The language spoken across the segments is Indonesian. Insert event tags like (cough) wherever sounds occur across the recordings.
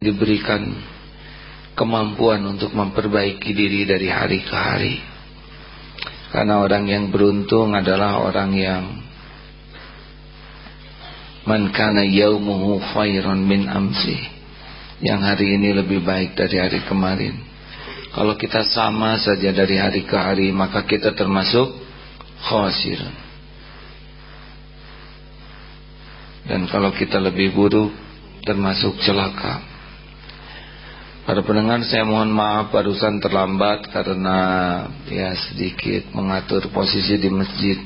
diberikan kemampuan untuk memperbaiki diri dari hari ke hari. Karena orang yang beruntung adalah orang yang man kana yaumuhu khairan min amsi. Yang hari ini lebih baik dari hari kemarin. Kalau kita sama saja dari hari ke hari maka kita termasuk khasiran. Dan kalau kita lebih buruk termasuk celaka. Para pendengar saya mohon maaf barusan terlambat karena ya sedikit mengatur posisi di masjid.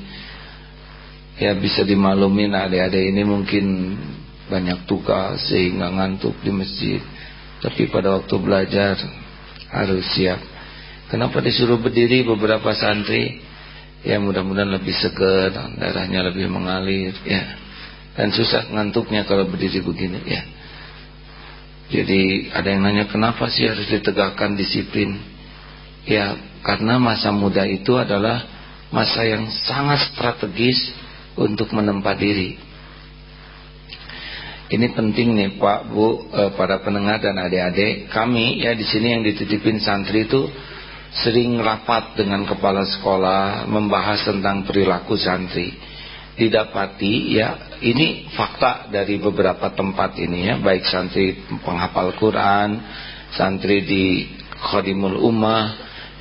Ya bisa dimaklumin adik-adik ini mungkin banyak tugas sehingga ngantuk di masjid. Tapi pada waktu belajar harus siap. Kenapa disuruh berdiri beberapa santri? Ya mudah-mudahan lebih segar, darahnya lebih mengalir ya. Dan susah ngantuknya kalau berdiri begini ya. Jadi ada yang nanya kenapa sih harus ditegakkan disiplin? Ya karena masa muda itu adalah masa yang sangat strategis untuk menempa diri. Ini penting nih Pak Bu eh, para pendengar dan adik-adik kami ya di sini yang dititipin santri itu sering rapat dengan kepala sekolah membahas tentang perilaku santri didapati ya ini fakta dari beberapa tempat ini ya. Baik santri penghafal Quran santri di Khadimul Ummah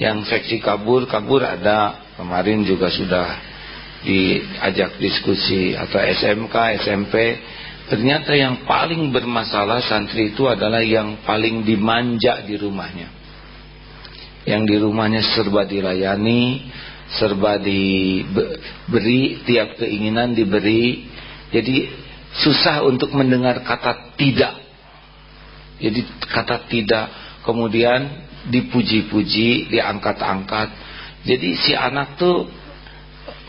yang seksi kabur kabur ada. Kemarin juga sudah diajak diskusi atau SMK SMP ternyata yang paling bermasalah santri itu adalah yang paling dimanja di rumahnya. Yang di rumahnya serba dilayani serba diberi, tiap keinginan diberi. Jadi susah untuk mendengar kata tidak. Jadi kata tidak kemudian dipuji-puji, diangkat-angkat. Jadi si anak tuh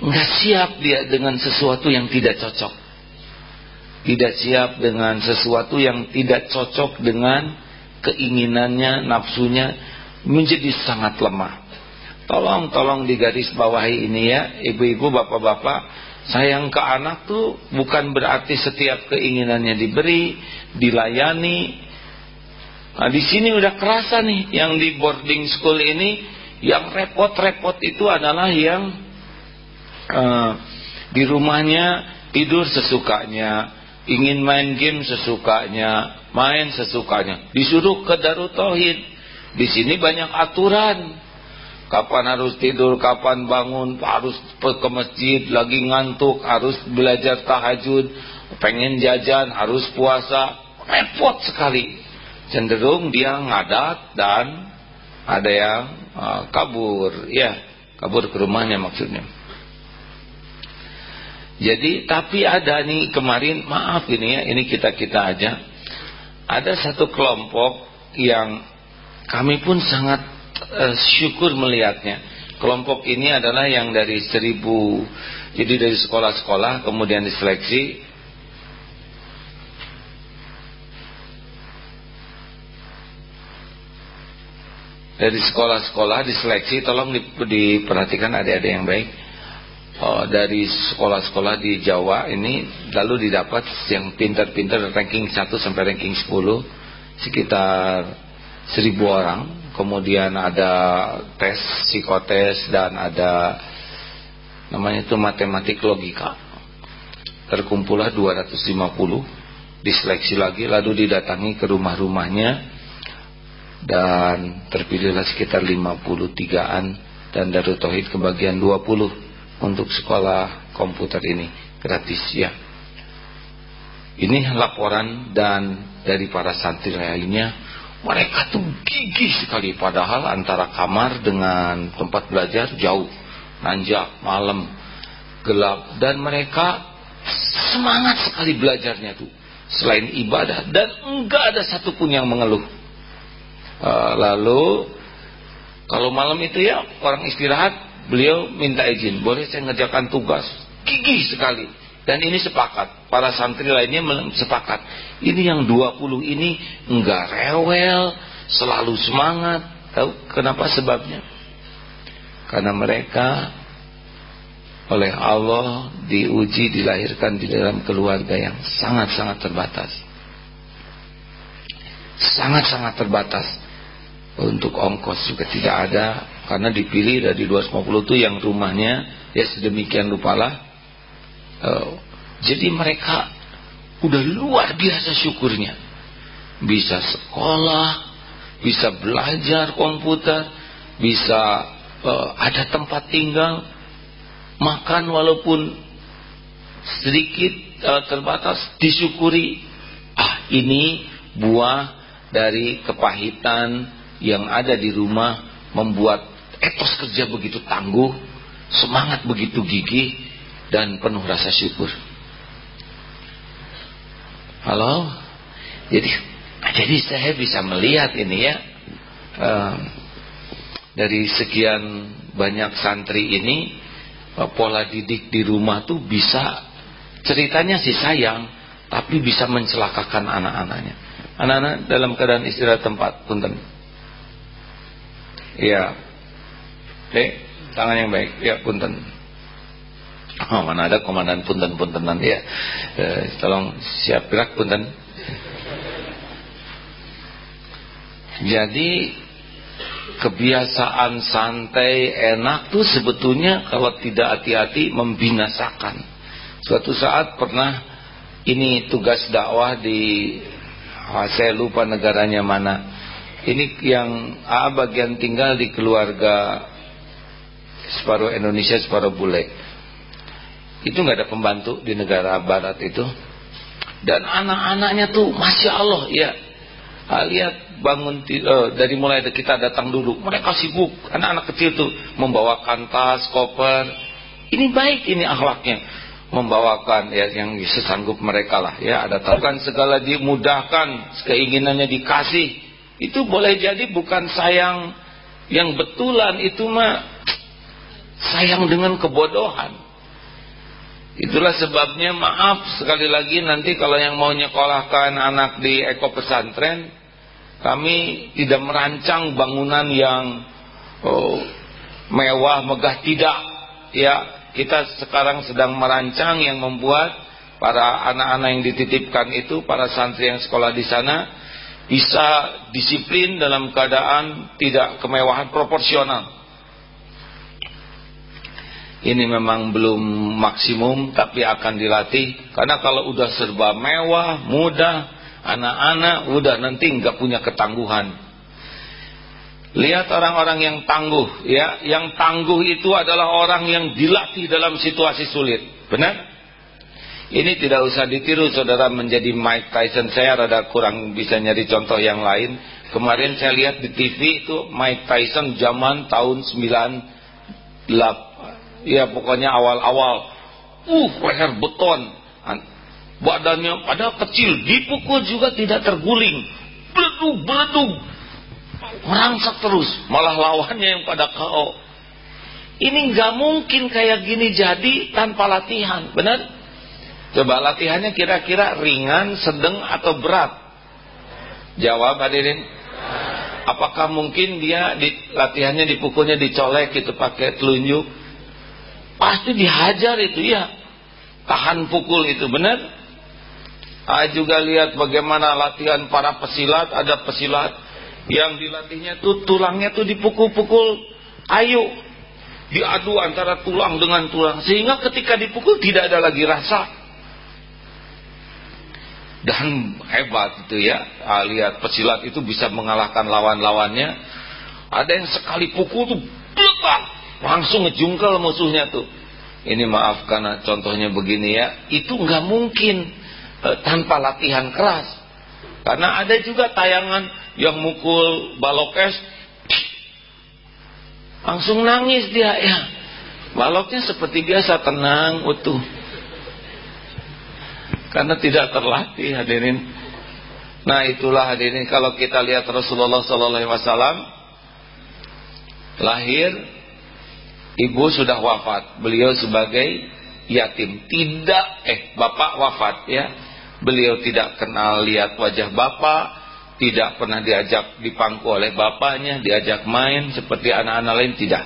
nggak siap dia dengan sesuatu yang tidak cocok. Tidak siap dengan sesuatu yang tidak cocok dengan keinginannya, nafsunya menjadi sangat lemah. Tolong, tolong digaris bawahi ini ya, ibu-ibu, bapak-bapak. Sayang ke anak tuh bukan berarti setiap keinginannya diberi, dilayani. Nah di sini udah kerasa nih, yang di boarding school ini, yang repot-repot itu adalah yang uh, di rumahnya tidur sesukanya, ingin main game sesukanya, main sesukanya, disuruh ke Darut Tauhid. Di sini banyak aturan Kapan harus tidur, kapan bangun, harus ke masjid, lagi ngantuk, harus belajar tahajud, pengen jajan, harus puasa. Repot sekali. Cenderung dia ngadat dan ada yang uh, kabur. Ya, kabur ke rumahnya maksudnya. Jadi tapi ada nih kemarin maaf ini ya ini kita kita aja ada satu kelompok yang kami pun sangat uh, syukur melihatnya. Kelompok ini adalah yang dari seribu, jadi dari sekolah-sekolah kemudian diseleksi. Dari sekolah-sekolah diseleksi, tolong diperhatikan adik-adik yang baik. Oh, dari sekolah-sekolah di Jawa ini lalu didapat yang pintar-pintar ranking 1 sampai ranking 10 sekitar seribu orang kemudian ada tes psikotes dan ada namanya itu matematik logika. Terkumpullah 250 diseleksi lagi lalu didatangi ke rumah-rumahnya. Dan terpilihlah sekitar 53an dan Darut Tauhid kebagian 20 untuk sekolah komputer ini gratis ya. Ini laporan dan dari para santri lainnya mereka tuh gigih sekali padahal antara kamar dengan tempat belajar jauh, nanjak, malam, gelap dan mereka semangat sekali belajarnya tuh. Selain ibadah dan enggak ada satupun yang mengeluh. Uh, lalu kalau malam itu ya orang istirahat, beliau minta izin, boleh saya ngerjakan tugas. Gigih sekali dan ini sepakat, para santri lainnya sepakat. Ini yang 20 ini enggak rewel, selalu semangat. Tahu kenapa sebabnya? Karena mereka oleh Allah diuji dilahirkan di dalam keluarga yang sangat-sangat terbatas. sangat-sangat terbatas untuk ongkos juga tidak ada karena dipilih dari 250 itu yang rumahnya ya sedemikian rupalah uh, jadi mereka udah luar biasa syukurnya. Bisa sekolah bisa belajar komputer bisa uh, ada tempat tinggal makan walaupun sedikit uh, terbatas disyukuri. Ah ini buah dari kepahitan yang ada di rumah membuat etos kerja begitu tangguh, semangat begitu gigih dan penuh rasa syukur. Halo, jadi jadi saya bisa melihat ini ya uh, dari sekian banyak santri ini uh, pola didik di rumah tuh bisa ceritanya sih sayang, tapi bisa mencelakakan anak-anaknya. Anak-anak dalam keadaan istirahat tempat, punten. Iya. Oke, tangan yang baik. Ya, punten. Oh, mana ada komandan punten-puntenan ya. Eh, tolong siap gerak punten. Jadi kebiasaan santai enak tuh sebetulnya kalau tidak hati-hati membinasakan. Suatu saat pernah ini tugas dakwah di oh, saya lupa negaranya mana ini yang A bagian tinggal di keluarga separuh Indonesia separuh bule itu nggak ada pembantu di negara barat itu. Dan anak-anaknya tuh masya Allah ya. Ah, lihat bangun uh, dari mulai kita datang dulu. Mereka sibuk. Anak-anak kecil tuh membawakan tas koper. Ini baik ini akhlaknya. Membawakan ya yang sesanggup mereka lah ya. Ada tahukan segala dimudahkan keinginannya dikasih. Itu boleh jadi bukan sayang. Yang betulan itu mah sayang dengan kebodohan itulah sebabnya maaf sekali lagi nanti kalau yang mau nyekolahkan anak di eko pesantren kami tidak merancang bangunan yang oh, mewah megah tidak ya kita sekarang sedang merancang yang membuat para anak-anak yang dititipkan itu, para santri yang sekolah di sana bisa disiplin dalam keadaan tidak kemewahan proporsional. Ini memang belum maksimum tapi akan dilatih karena kalau udah serba mewah, mudah, anak-anak udah nanti nggak punya ketangguhan Lihat orang-orang yang tangguh, ya. Yang tangguh itu adalah orang yang dilatih dalam situasi sulit. Benar? Ini tidak usah ditiru saudara menjadi Mike Tyson. Saya rada kurang bisa nyari contoh yang lain. Kemarin saya lihat di TV itu Mike Tyson zaman tahun 98. Ya pokoknya awal-awal. Uh, leher beton. Badannya padahal kecil. Dipukul juga tidak terguling. Beledug, beledug merangsak terus malah lawannya yang pada KO ini nggak mungkin kayak gini jadi tanpa latihan benar coba latihannya kira-kira ringan sedang atau berat jawab hadirin apakah mungkin dia di, latihannya dipukulnya dicolek gitu pakai telunjuk pasti dihajar itu ya tahan pukul itu benar? Ah juga lihat bagaimana latihan para pesilat. Ada pesilat yang dilatihnya tuh tulangnya tuh dipukul-pukul ayo diadu antara tulang dengan tulang. Sehingga ketika dipukul tidak ada lagi rasa. Dan hebat itu ya. Ah, lihat pesilat itu bisa mengalahkan lawan-lawannya. Ada yang sekali pukul tuh bletak langsung ngejungkel musuhnya tuh. Ini maaf karena contohnya begini ya. Itu nggak mungkin eh, tanpa latihan keras. Karena ada juga tayangan yang mukul balokes langsung nangis dia ya. Baloknya seperti biasa tenang utuh. Karena tidak terlatih hadirin. Nah itulah hadirin. Kalau kita lihat Rasulullah SAW lahir ibu sudah wafat beliau sebagai yatim tidak eh bapak wafat ya beliau tidak kenal lihat wajah bapak tidak pernah diajak dipangku oleh bapaknya, diajak main seperti anak-anak lain tidak.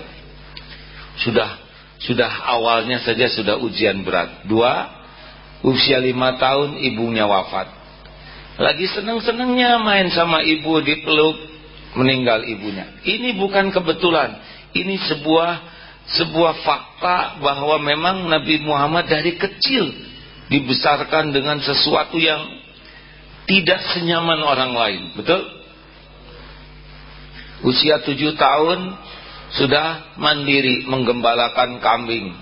Sudah sudah awalnya saja sudah ujian berat. Dua, usia lima tahun ibunya wafat. Lagi seneng-senengnya main sama ibu di peluk meninggal ibunya. Ini bukan kebetulan. Ini sebuah sebuah fakta bahwa memang Nabi Muhammad dari kecil dibesarkan dengan sesuatu yang tidak senyaman orang lain. Betul? Usia tujuh tahun sudah mandiri menggembalakan kambing.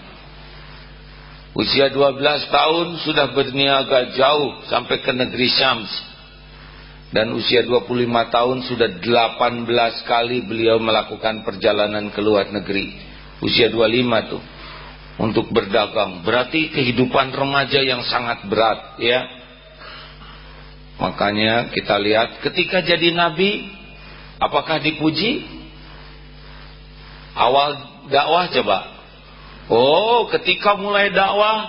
Usia 12 tahun sudah berniaga jauh sampai ke negeri Syams. Dan usia 25 tahun sudah 18 kali beliau melakukan perjalanan ke luar negeri. Usia 25 tuh untuk berdagang. Berarti kehidupan remaja yang sangat berat ya. Makanya kita lihat ketika jadi nabi apakah dipuji? Awal dakwah coba. Oh, ketika mulai dakwah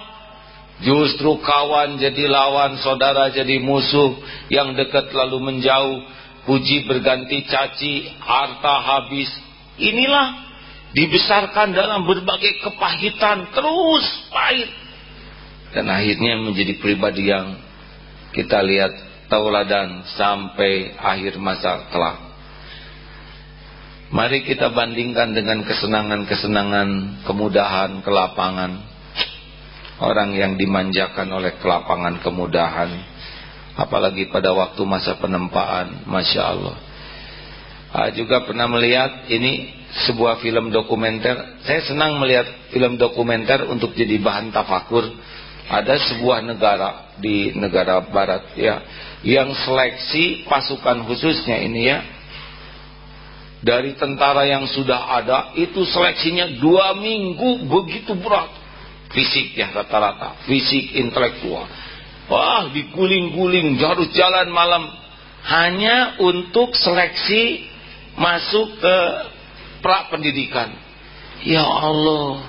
justru kawan jadi lawan, saudara jadi musuh, yang dekat lalu menjauh, puji berganti caci, harta habis. Inilah dibesarkan dalam berbagai kepahitan terus pahit. Dan akhirnya menjadi pribadi yang kita lihat tauladan sampai akhir masa kelak mari kita bandingkan dengan kesenangan-kesenangan kemudahan kelapangan. Orang yang dimanjakan oleh kelapangan kemudahan. Apalagi pada waktu masa penempaan Masya Allah. Ah, juga pernah melihat ini sebuah film dokumenter. Saya senang melihat film dokumenter untuk jadi bahan tafakur. Ada sebuah negara di negara barat ya yang seleksi pasukan khususnya ini ya. Dari tentara yang sudah ada itu seleksinya dua minggu begitu berat. Fisik ya rata-rata. Fisik intelektual. Wah diguling-guling harus jalan malam. Hanya untuk seleksi masuk ke pra pendidikan. Ya Allah,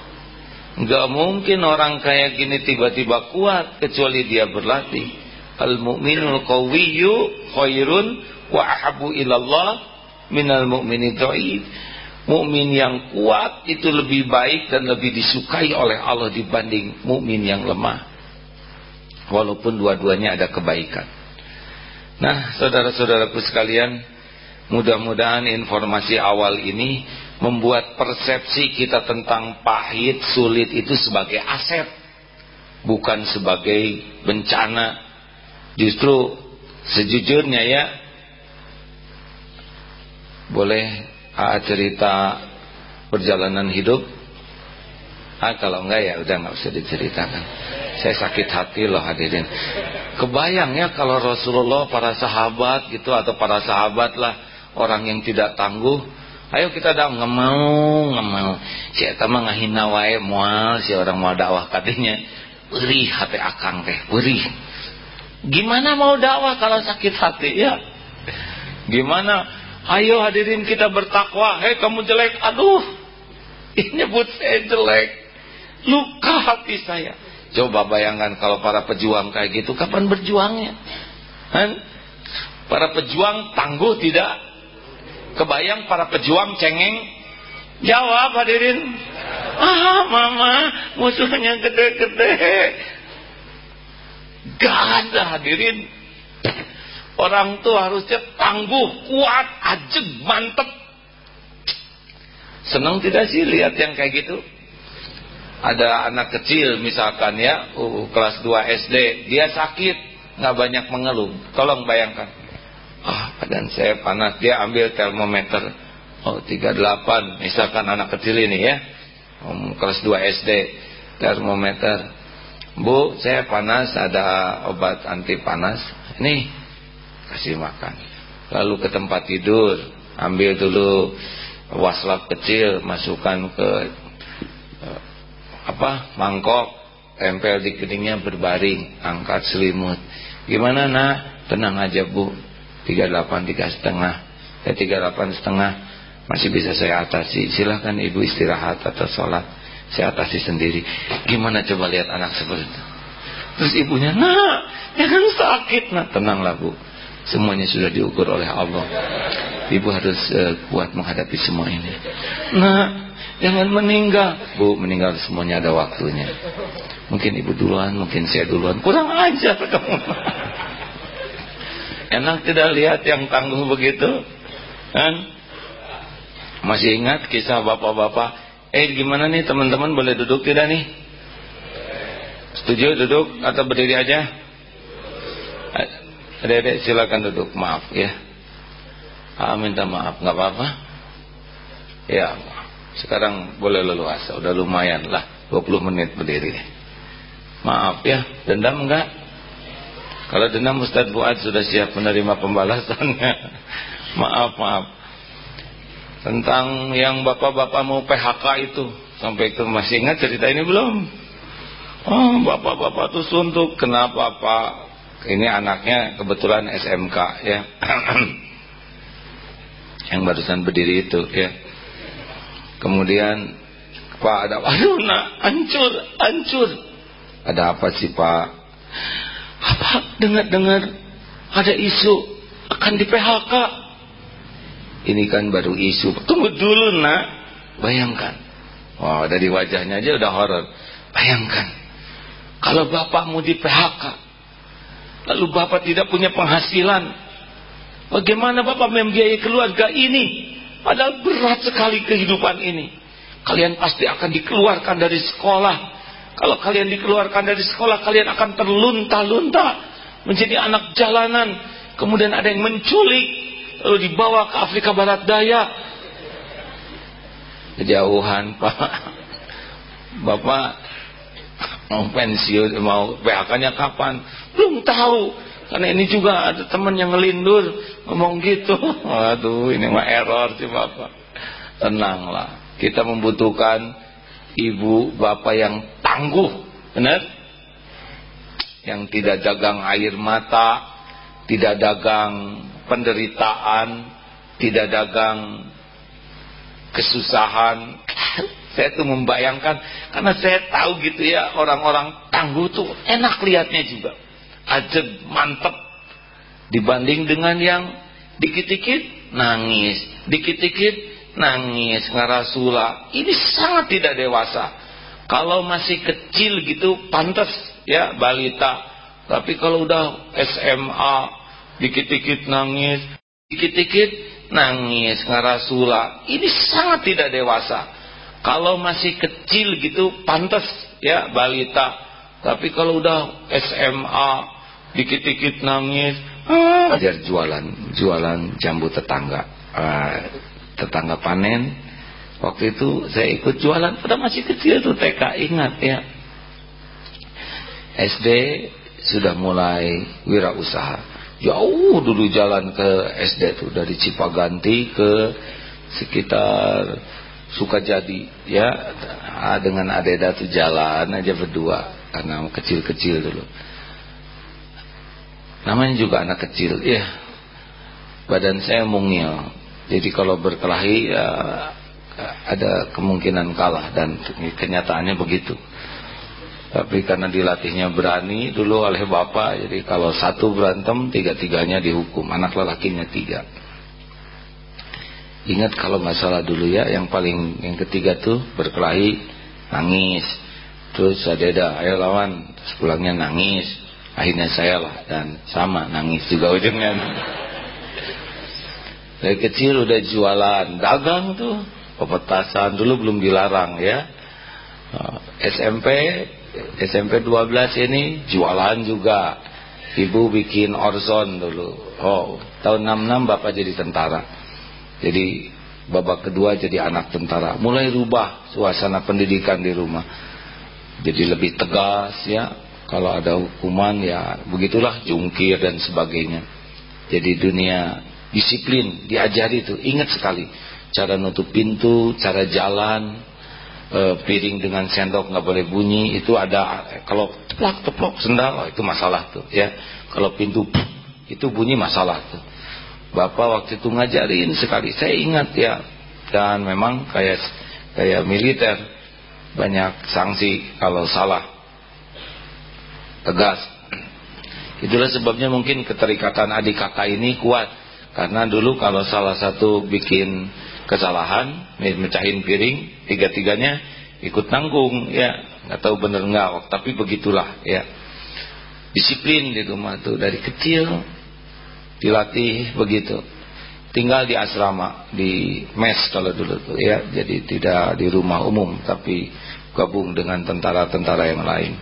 nggak mungkin orang kayak gini tiba-tiba kuat kecuali dia berlatih. Al mu'minul qawiyyu khairun wa ahabu ilallah minal mu'mini dhaif. Mukmin yang kuat itu lebih baik dan lebih disukai oleh Allah dibanding mukmin yang lemah. Walaupun dua-duanya ada kebaikan. Nah, saudara-saudaraku sekalian, mudah-mudahan informasi awal ini membuat persepsi kita tentang pahit, sulit itu sebagai aset bukan sebagai bencana. Justru sejujurnya ya boleh ah, cerita perjalanan hidup? Ah kalau enggak ya udah nggak usah diceritakan. Saya sakit hati loh hadirin. Kebayang ya kalau Rasulullah para sahabat gitu atau para sahabat lah orang yang tidak tangguh Ayo kita dah nggak mau, nggak mau. Si eta mah ngahina wae moal si orang mau dakwah katanya. Beri hati akang teh, beri. Gimana mau dakwah kalau sakit hati ya? Gimana? Ayo hadirin kita bertakwa. Hei kamu jelek, aduh. (laughs) Ini nyebut saya jelek. Luka hati saya. Coba bayangkan kalau para pejuang kayak gitu, kapan berjuangnya? Kan? Para pejuang tangguh tidak? Kebayang para pejuang cengeng? Jawab hadirin. Ah mama musuhnya gede-gede. Gak ada hadirin. Orang tuh harusnya tangguh, kuat, ajeg, mantep. Senang tidak sih lihat yang kayak gitu? Ada anak kecil misalkan ya, uh, kelas 2 SD, dia sakit, nggak banyak mengeluh. Tolong bayangkan ah badan saya panas. Dia ambil termometer. Oh 38 misalkan anak kecil ini ya. Um, kelas 2 SD termometer. Bu saya panas ada obat anti panas. Ini kasih makan. Lalu ke tempat tidur. Ambil dulu waslap kecil masukkan ke uh, apa mangkok. Tempel di keningnya berbaring. Angkat selimut. Gimana nak? Tenang aja bu 38 tiga setengah. Ya 38 setengah masih bisa saya atasi. Silahkan ibu istirahat atau sholat. Saya atasi sendiri. Gimana coba lihat anak seperti itu? Terus ibunya nah jangan sakit. Nah tenanglah bu. Semuanya sudah diukur oleh Allah. Ibu harus uh, kuat menghadapi semua ini. Nah jangan meninggal. Bu meninggal semuanya ada waktunya. Mungkin ibu duluan mungkin saya duluan. Kurang ajar kamu (laughs) Enak tidak lihat yang tangguh begitu? Kan? Masih ingat kisah bapak-bapak? Eh gimana nih teman-teman boleh duduk tidak nih? Setuju duduk atau berdiri aja? Adek-adek silakan duduk. Maaf ya. Ah, minta maaf, nggak apa-apa. Ya, sekarang boleh leluasa, udah lumayan lah 20 menit berdiri. Maaf ya, dendam enggak? Kalau dendam Ustaz Buat sudah siap menerima pembalasannya. (laughs) maaf, maaf. Tentang yang bapak-bapak mau PHK itu, sampai ke masih ingat cerita ini belum? Oh, bapak-bapak tuh suntuk. Kenapa Pak? Ini anaknya kebetulan SMK ya. (clears throat) yang barusan berdiri itu ya kemudian Pak ada (laughs) aduh nak hancur hancur ada apa sih Pak apa? Dengar-dengar ada isu akan di PHK ini kan baru isu. Tunggu dulu nak. Bayangkan. Wah dari wajahnya aja udah horor. Bayangkan. Kalau bapak mau di PHK lalu bapak tidak punya penghasilan Bagaimana Bapak membiayai keluarga ini? Padahal berat sekali kehidupan ini. Kalian pasti akan dikeluarkan dari sekolah. Kalau kalian dikeluarkan dari sekolah, kalian akan terlunta-lunta menjadi anak jalanan. Kemudian ada yang menculik, lalu dibawa ke Afrika Barat Daya. Kejauhan, (laughs) Pak. Bapak mau pensiun, mau PHK-nya kapan? Belum tahu. Karena ini juga ada teman yang ngelindur ngomong gitu. (laughs) Waduh, ini mah error sih Bapak. Tenanglah. Kita membutuhkan ibu bapak yang tangguh, benar? Yang tidak dagang air mata, tidak dagang penderitaan, tidak dagang kesusahan. (laughs) saya tuh membayangkan karena saya tahu gitu ya orang-orang tangguh tuh enak lihatnya juga. Ajeb mantep. Dibanding dengan yang dikit-dikit nangis. Dikit-dikit nangis. Ngarasula ini sangat tidak dewasa kalau masih kecil gitu pantas ya balita tapi kalau udah SMA dikit-dikit nangis dikit-dikit nangis ngarasula ini sangat tidak dewasa kalau masih kecil gitu pantas ya balita tapi kalau udah SMA dikit-dikit nangis ah. ajar jualan jualan jambu tetangga ah, tetangga panen waktu itu saya ikut jualan pada masih kecil tuh TK ingat ya. SD sudah mulai wirausaha. Jauh dulu jalan ke SD tuh dari Cipaganti ke sekitar Sukajadi ya. Ah, dengan Adeda tuh jalan aja berdua karena kecil-kecil dulu. Namanya juga anak kecil ya badan saya mungil. Jadi kalau berkelahi ya, ada kemungkinan kalah dan kenyataannya begitu. Tapi karena dilatihnya berani dulu oleh bapak jadi kalau satu berantem tiga-tiganya dihukum anak lelakinya tiga. Ingat kalau nggak salah dulu ya yang paling yang ketiga tuh berkelahi nangis. Terus sadeda ayo lawan sepulangnya nangis. Akhirnya saya lah dan sama nangis juga ujungnya. (laughs) Dari kecil udah jualan dagang tuh pepetasan dulu belum dilarang ya. SMP SMP 12 ini jualan juga. Ibu bikin orson dulu. Oh tahun 66 bapak jadi tentara. Jadi babak kedua jadi anak tentara. Mulai rubah suasana pendidikan di rumah. Jadi lebih tegas ya. Kalau ada hukuman ya begitulah jungkir dan sebagainya. Jadi dunia disiplin diajari itu. Ingat sekali cara nutup pintu cara jalan e, piring dengan sendok nggak boleh bunyi itu ada kalau teplak teplok sendal oh, itu masalah tuh ya kalau pintu itu bunyi masalah tuh bapak waktu itu ngajarin sekali saya ingat ya dan memang kayak kayak militer banyak sanksi kalau salah tegas. Itulah sebabnya mungkin keterikatan adik kakak ini kuat. Karena dulu kalau salah satu bikin kesalahan, mecahin piring, tiga-tiganya ikut tanggung ya. nggak tahu bener nggak, tapi begitulah ya. Disiplin di rumah tuh dari kecil dilatih begitu tinggal di asrama di mes kalau dulu tuh ya jadi tidak di rumah umum tapi gabung dengan tentara-tentara yang lain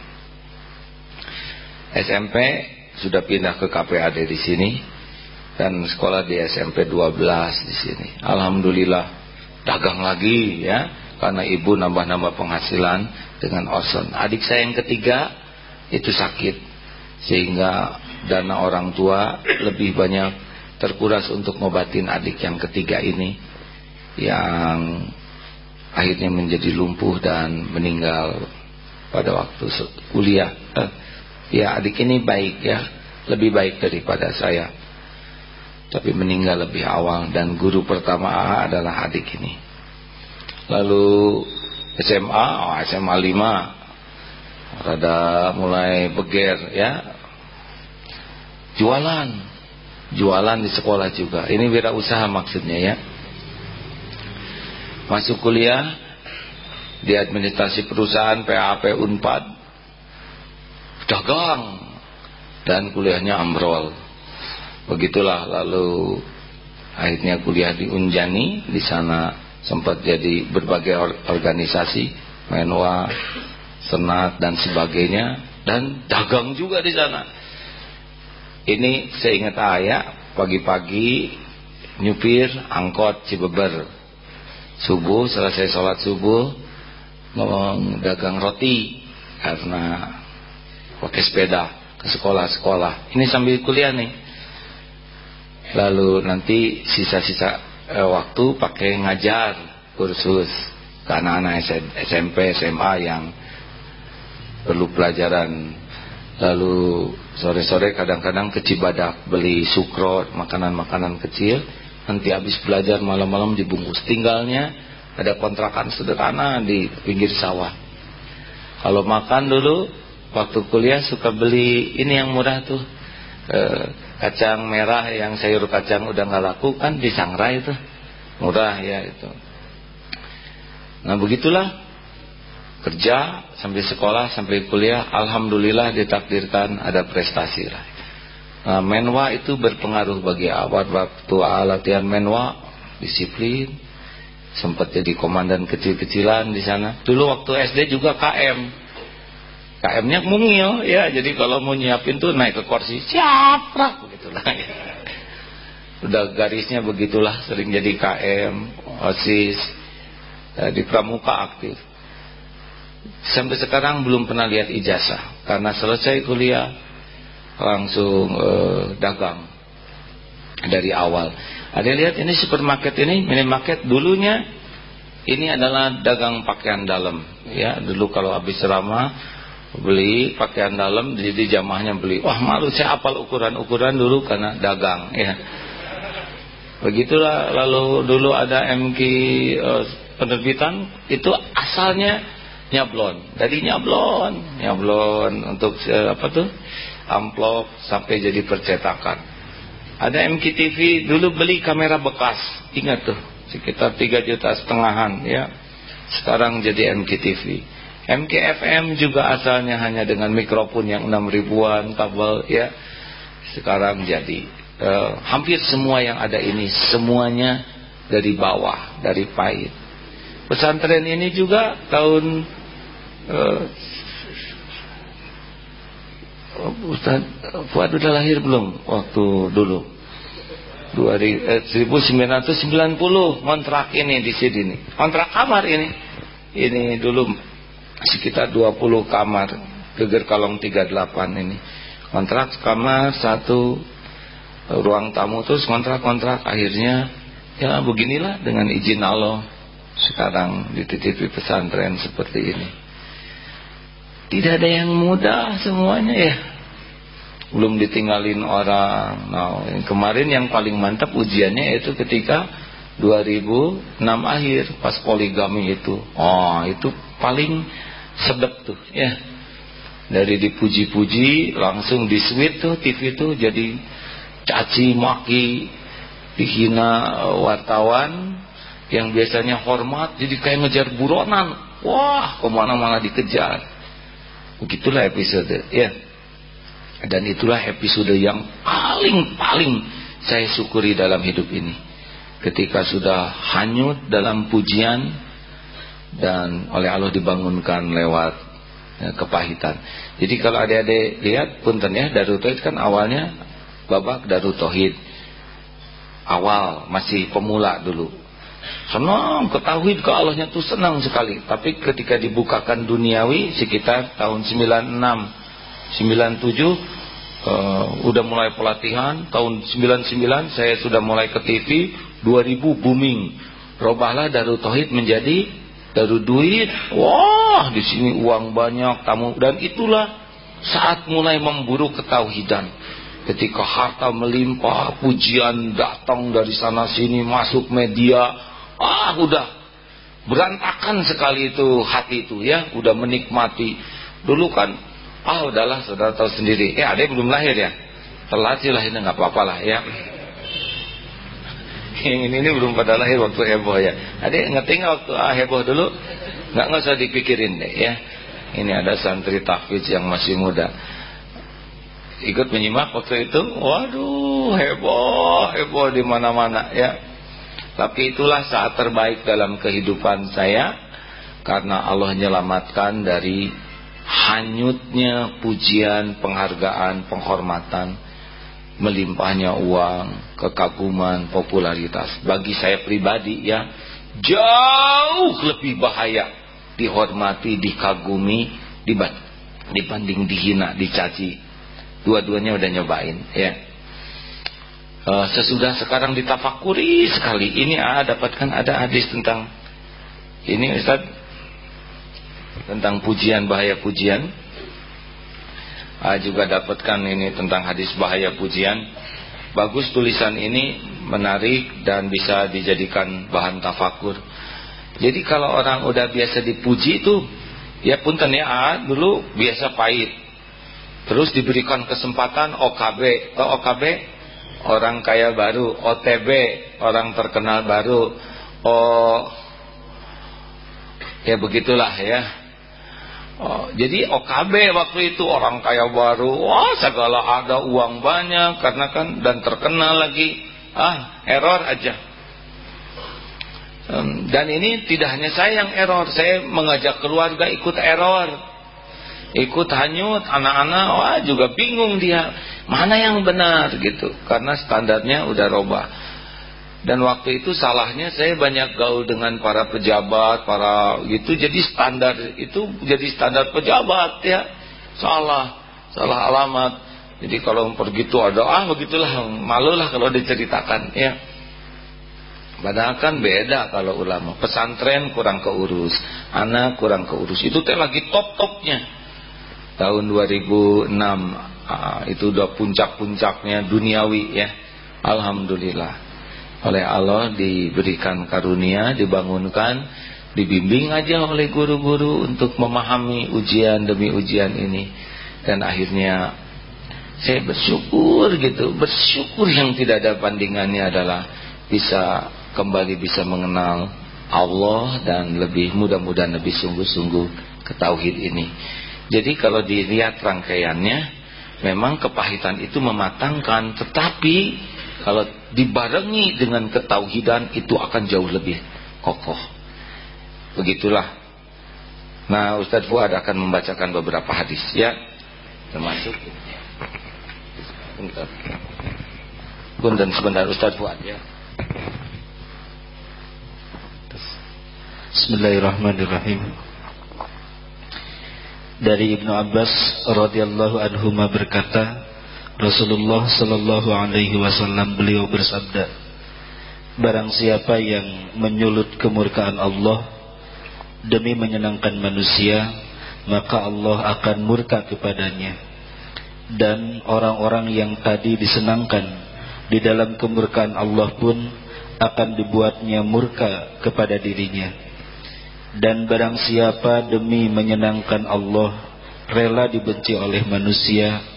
SMP sudah pindah ke KPAD di sini dan sekolah di SMP 12 di sini. Alhamdulillah dagang lagi ya. Karena ibu nambah-nambah penghasilan dengan oson. Adik saya yang ketiga itu sakit. Sehingga dana orang tua lebih banyak terkuras untuk ngobatin adik yang ketiga ini yang akhirnya menjadi lumpuh dan meninggal pada waktu kuliah. Eh, ya adik ini baik ya, lebih baik daripada saya. Tapi meninggal lebih awal dan guru pertama AA adalah adik ini. Lalu SMA, oh SMA 5 rada mulai beger ya. Jualan jualan di sekolah juga. Ini wirausaha maksudnya ya. Masuk kuliah di administrasi perusahaan PAP Unpad dagang dan kuliahnya ambrol begitulah lalu akhirnya kuliah di Unjani di sana sempat jadi berbagai organisasi menwa senat dan sebagainya dan dagang juga di sana ini seingat ayah pagi-pagi nyupir angkot Cibeber. Subuh selesai sholat subuh ngomong dagang roti karena pakai sepeda ke sekolah-sekolah. Ini sambil kuliah nih. Lalu nanti sisa-sisa eh, waktu pakai ngajar kursus ke anak-anak SMP, SMA yang perlu pelajaran. Lalu Sore-sore kadang-kadang ke Cibadak beli sukro, makanan-makanan kecil. Nanti habis belajar malam-malam dibungkus. Tinggalnya ada kontrakan sederhana di pinggir sawah. Kalau makan dulu waktu kuliah suka beli ini yang murah tuh. E, kacang merah yang sayur kacang udah nggak laku kan di Sangrai itu. Murah ya itu. Nah begitulah kerja sampai sekolah sampai kuliah alhamdulillah ditakdirkan ada prestasi lah. Nah, menwa itu berpengaruh bagi awal waktu latihan menwa disiplin sempat jadi komandan kecil-kecilan di sana. Dulu waktu SD juga KM. KM-nya mungil ya, jadi kalau mau nyiapin tuh naik ke kursi siap lah begitulah. (laughs) Udah garisnya begitulah sering jadi KM, OSIS, ya, di pramuka aktif. Sampai sekarang belum pernah lihat ijazah. Karena selesai kuliah langsung eh, dagang. Dari awal. Ada lihat ini supermarket ini minimarket dulunya ini adalah dagang pakaian dalam. Ya dulu kalau habis ceramah beli pakaian dalam jadi jamahnya beli. Wah malu saya apal ukuran-ukuran dulu karena dagang ya. Begitulah lalu dulu ada MK eh, penerbitan itu asalnya nyablon. Dari nyablon nyablon untuk uh, apa tuh? Amplop sampai jadi percetakan. Ada MKTV dulu beli kamera bekas ingat tuh sekitar 3 juta setengahan ya. Sekarang jadi MKTV MKFM juga asalnya hanya dengan mikrofon yang 6 ribuan kabel ya. Sekarang jadi uh, hampir semua yang ada ini semuanya dari bawah dari pahit. Pesantren ini juga tahun uh, Ustaz Fuad udah lahir belum? Waktu dulu. 1990 kontrak ini di sini kontrak kamar ini. Ini dulu sekitar 20 kamar geger kalong 38 ini kontrak kamar satu ruang tamu terus kontrak-kontrak akhirnya ya beginilah dengan izin Allah sekarang dititipi pesantren seperti ini tidak ada yang mudah semuanya ya. Belum ditinggalin orang. Nah, kemarin yang paling mantap ujiannya itu ketika 2006 akhir pas poligami itu. Oh, itu paling sedep tuh ya. Dari dipuji-puji langsung di sweet tuh TV tuh jadi caci maki dihina wartawan yang biasanya hormat jadi kayak ngejar buronan wah ke mana-mana dikejar Begitulah episode ya. Dan itulah episode yang paling-paling saya syukuri dalam hidup ini. Ketika sudah hanyut dalam pujian dan oleh Allah dibangunkan lewat ya, kepahitan. Jadi kalau adik-adik lihat punten ya Darut Tauhid kan awalnya babak Darut. Awal masih pemula dulu. Senang ke tauhid ke Allahnya tuh senang sekali. Tapi ketika dibukakan duniawi sekitar tahun 96 97 uh, udah mulai pelatihan tahun 99 saya sudah mulai ke TV 2000 booming robahlah Darut menjadi Darut Duit wah di sini uang banyak tamu dan itulah saat mulai memburu ketauhidan ketika harta melimpah pujian datang dari sana sini masuk media ah udah berantakan sekali itu hati itu ya udah menikmati dulu kan Ah udahlah saudara tahu sendiri. Ya adek belum lahir ya. Telat sih lahirnya nggak apa-apa lah ya. Yang ini, ini belum pada lahir waktu heboh ya. Adek ngerti nggak waktu ah, heboh dulu? Nggak nggak usah dipikirin deh ya. Ini ada santri tahfiz yang masih muda. Ikut menyimak waktu itu. Waduh heboh heboh di mana-mana ya. Tapi itulah saat terbaik dalam kehidupan saya karena Allah menyelamatkan dari hanyutnya pujian, penghargaan, penghormatan, melimpahnya uang, kekaguman, popularitas. Bagi saya pribadi ya, jauh lebih bahaya dihormati, dikagumi, dibanding dihina, dicaci. Dua-duanya udah nyobain ya. Uh, sesudah sekarang ditafakuri sekali ini ah, dapatkan ada hadis tentang ini Ustaz tentang pujian bahaya pujian ah, juga dapatkan ini tentang hadis bahaya pujian. Bagus tulisan ini menarik dan bisa dijadikan bahan tafakur. Jadi kalau orang udah biasa dipuji itu ya punten ya ah, dulu biasa pahit. Terus diberikan kesempatan OKB atau OKB orang kaya baru. OTB orang terkenal baru. Oh ya begitulah ya Oh, jadi OKB waktu itu orang kaya baru, wah segala ada uang banyak karena kan dan terkenal lagi, ah error aja. Dan ini tidak hanya saya yang error, saya mengajak keluarga ikut error, ikut hanyut, anak-anak wah juga bingung dia. Mana yang benar gitu, karena standarnya udah robah. Dan waktu itu salahnya saya banyak gaul dengan para pejabat, para gitu jadi standar itu jadi standar pejabat ya. Salah, salah alamat. Jadi kalau pergi itu ada ah begitulah malulah kalau diceritakan ya. Padahal kan beda kalau ulama. Pesantren kurang keurus, anak kurang keurus. Itu teh lagi top-topnya. Tahun 2006 ah, itu udah puncak-puncaknya duniawi ya. Alhamdulillah oleh Allah diberikan karunia, dibangunkan, dibimbing aja oleh guru-guru untuk memahami ujian demi ujian ini. Dan akhirnya saya bersyukur gitu, bersyukur yang tidak ada bandingannya adalah bisa kembali bisa mengenal Allah dan lebih mudah-mudahan lebih sungguh-sungguh ke tauhid ini. Jadi kalau dilihat rangkaiannya memang kepahitan itu mematangkan tetapi kalau dibarengi dengan ketauhidan itu akan jauh lebih kokoh. Begitulah. Nah, Ustaz Fuad akan membacakan beberapa hadis ya. Termasuk Bentar. Punten sebentar Ustaz Fuad ya. Bismillahirrahmanirrahim. Dari Ibnu Abbas radhiyallahu anhu berkata, Rasulullah Sallallahu Alaihi Wasallam beliau bersabda, Barang siapa yang menyulut kemurkaan Allah demi menyenangkan manusia, maka Allah akan murka kepadanya. Dan orang-orang yang tadi disenangkan di dalam kemurkaan Allah pun akan dibuatnya murka kepada dirinya. Dan barang siapa demi menyenangkan Allah rela dibenci oleh manusia,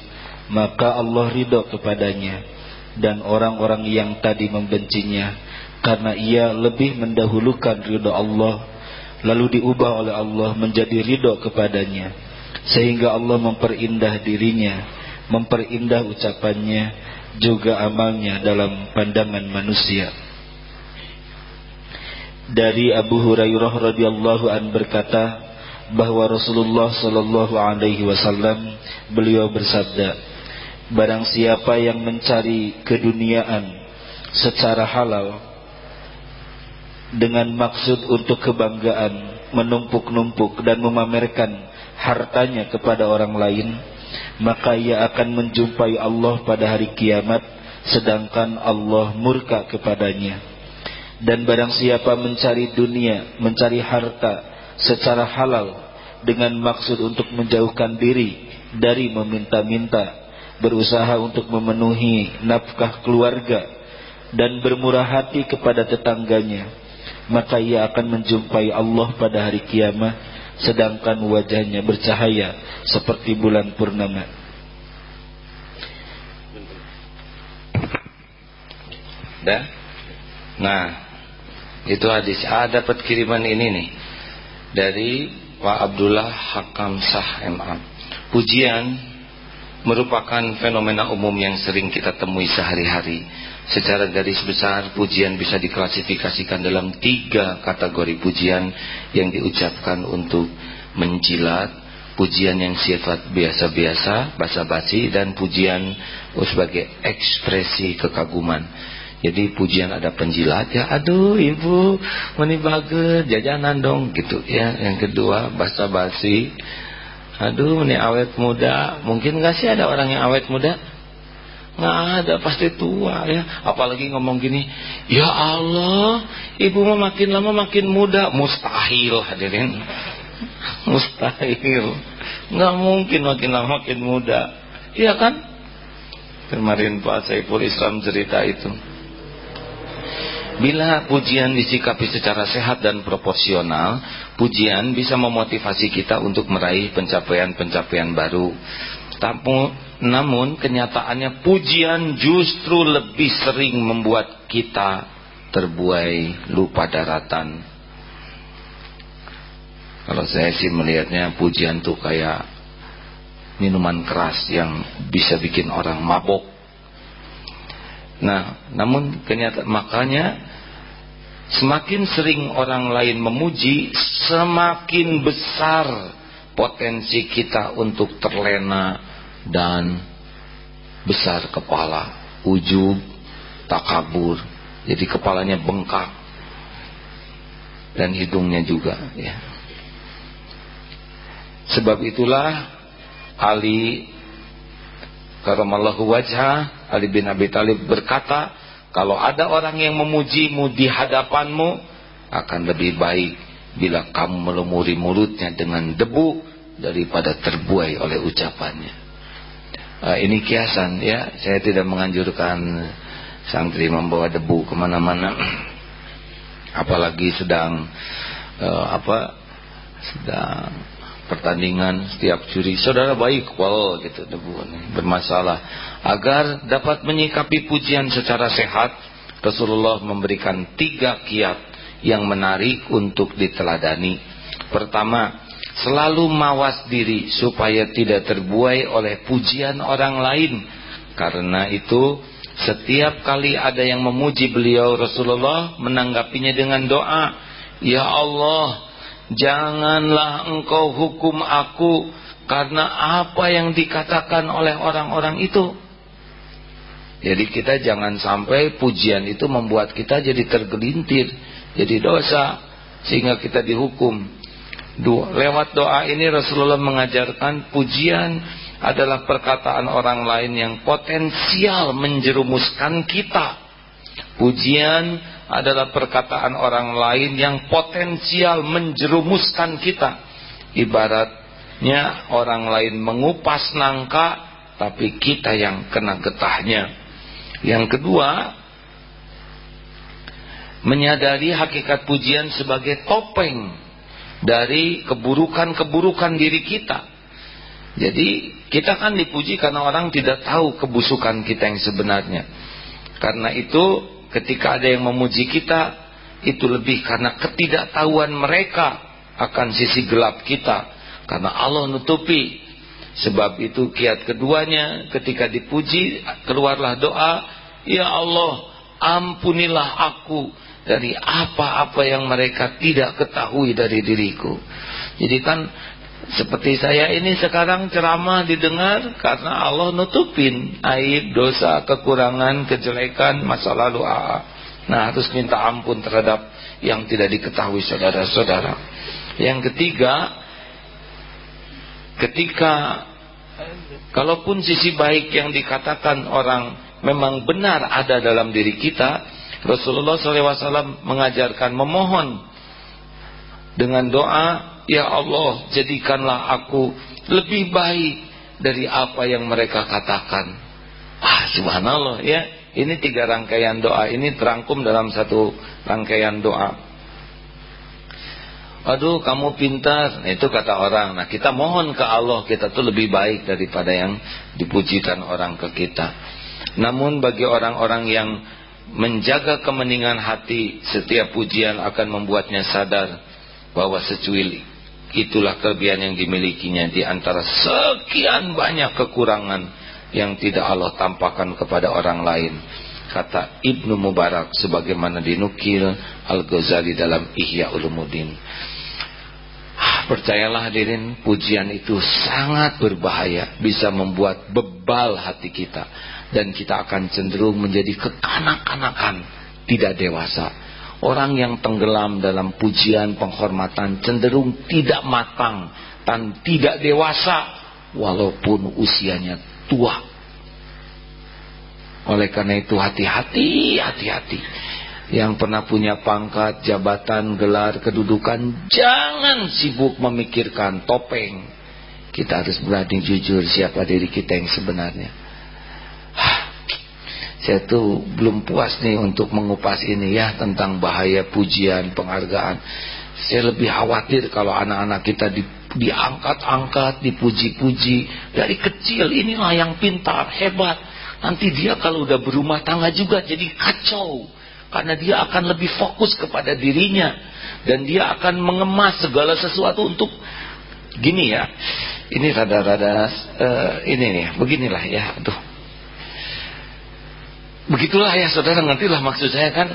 maka Allah ridho kepadanya dan orang-orang yang tadi membencinya karena ia lebih mendahulukan ridho Allah lalu diubah oleh Allah menjadi ridho kepadanya sehingga Allah memperindah dirinya memperindah ucapannya juga amalnya dalam pandangan manusia. Dari Abu Hurairah radhiyallahu an berkata bahwa Rasulullah sallallahu alaihi wasallam beliau bersabda, barang siapa yang mencari keduniaan secara halal dengan maksud untuk kebanggaan, menumpuk-numpuk dan memamerkan hartanya kepada orang lain, maka ia akan menjumpai Allah pada hari kiamat sedangkan Allah murka kepadanya. Dan barang siapa mencari dunia mencari harta secara halal dengan maksud untuk menjauhkan diri dari meminta-minta berusaha untuk memenuhi nafkah keluarga dan bermurah hati kepada tetangganya maka ia akan menjumpai Allah pada hari kiamat sedangkan wajahnya bercahaya seperti bulan purnama. Dah? Nah, itu hadis. Ah, dapat kiriman ini nih dari Pak Abdullah Hakam Sah MA. Pujian merupakan fenomena umum yang sering kita temui sehari-hari. Secara garis besar, pujian bisa diklasifikasikan dalam tiga kategori pujian yang diucapkan untuk menjilat, pujian yang sifat biasa-biasa, basa-basi, dan pujian sebagai ekspresi kekaguman. Jadi pujian ada penjilat ya, aduh ibu, meni jajanan dong gitu ya. Yang kedua basa-basi, aduh meni awet muda, mungkin gak sih ada orang yang awet muda? nggak ada pasti tua ya. Apalagi ngomong gini ya Allah ibu mau makin lama makin muda. Mustahil hadirin. Mustahil. Nggak mungkin makin lama makin muda. Iya kan? Kemarin Pak Saiful Islam cerita itu Bila pujian disikapi secara sehat dan proporsional, pujian bisa memotivasi kita untuk meraih pencapaian-pencapaian baru. Namun kenyataannya pujian justru lebih sering membuat kita terbuai lupa daratan. Kalau saya sih melihatnya pujian tuh kayak minuman keras yang bisa bikin orang mabok. Nah, namun kenyataan makanya semakin sering orang lain memuji, semakin besar potensi kita untuk terlena dan besar kepala, ujub, takabur. Jadi kepalanya bengkak dan hidungnya juga ya. Sebab itulah Ali karamallahu wajha Ali bin Abi Talib berkata, kalau ada orang yang memujimu di hadapanmu akan lebih baik bila kamu melumuri mulutnya dengan debu daripada terbuai oleh ucapannya. Uh, ini kiasan ya. Saya tidak menganjurkan santri membawa debu ke mana-mana. (clears throat) Apalagi sedang uh, apa sedang pertandingan setiap curi saudara baik wow gitu debu bermasalah agar dapat menyikapi pujian secara sehat Rasulullah memberikan tiga kiat yang menarik untuk diteladani pertama selalu mawas diri supaya tidak terbuai oleh pujian orang lain. Karena itu setiap kali ada yang memuji beliau Rasulullah menanggapinya dengan doa, "Ya Allah, janganlah Engkau hukum aku karena apa yang dikatakan oleh orang-orang itu." Jadi kita jangan sampai pujian itu membuat kita jadi tergelintir, jadi dosa sehingga kita dihukum. Dua, lewat doa ini Rasulullah mengajarkan pujian adalah perkataan orang lain yang potensial menjerumuskan kita. Pujian adalah perkataan orang lain yang potensial menjerumuskan kita. Ibaratnya orang lain mengupas nangka tapi kita yang kena getahnya. Yang kedua, menyadari hakikat pujian sebagai topeng dari keburukan-keburukan diri kita. Jadi kita kan dipuji karena orang tidak tahu kebusukan kita yang sebenarnya. Karena itu ketika ada yang memuji kita itu lebih karena ketidaktahuan mereka akan sisi gelap kita. Karena Allah nutupi Sebab itu kiat keduanya ketika dipuji keluarlah doa, Ya Allah ampunilah aku dari apa-apa yang mereka tidak ketahui dari diriku. Jadi kan seperti saya ini sekarang ceramah didengar karena Allah nutupin aib, dosa, kekurangan, kejelekan, masa lalu AA. Nah harus minta ampun terhadap yang tidak diketahui saudara-saudara. Yang ketiga, ketika kalaupun sisi baik yang dikatakan orang memang benar ada dalam diri kita, Rasulullah SAW mengajarkan memohon dengan doa, Ya Allah jadikanlah aku lebih baik dari apa yang mereka katakan. Ah subhanallah ya, ini tiga rangkaian doa. Ini terangkum dalam satu rangkaian doa. Aduh kamu pintar. Nah, Itu kata orang. Nah kita mohon ke Allah Kita tuh lebih baik daripada yang Dipujikan orang ke kita. Namun bagi orang-orang yang Menjaga kemeningan hati Setiap pujian akan membuatnya sadar Bahwa secuil Itulah kelebihan yang dimilikinya Di antara sekian banyak kekurangan Yang tidak Allah tampakkan kepada orang lain. Kata Ibnu Mubarak Sebagaimana dinukil Al-Ghazali dalam Ihya Ulumuddin. Percayalah hadirin pujian itu sangat berbahaya Bisa membuat bebal hati kita. Dan kita akan cenderung menjadi kekanak-kanakan Tidak dewasa Orang yang tenggelam dalam pujian penghormatan Cenderung tidak matang Dan tidak dewasa Walaupun usianya tua Oleh karena itu hati-hati Hati-hati yang pernah punya pangkat, jabatan, gelar, kedudukan, jangan sibuk memikirkan topeng. Kita harus berani jujur siapa diri kita yang sebenarnya. Saya tuh belum puas nih untuk mengupas ini ya tentang bahaya pujian, penghargaan. Saya lebih khawatir kalau anak-anak kita di, diangkat-angkat, dipuji-puji dari kecil. Inilah yang pintar, hebat. Nanti dia kalau udah berumah tangga juga jadi kacau karena dia akan lebih fokus kepada dirinya dan dia akan mengemas segala sesuatu untuk gini ya ini rada-rada uh, ini nih beginilah ya aduh begitulah ya saudara ngertilah maksud saya kan?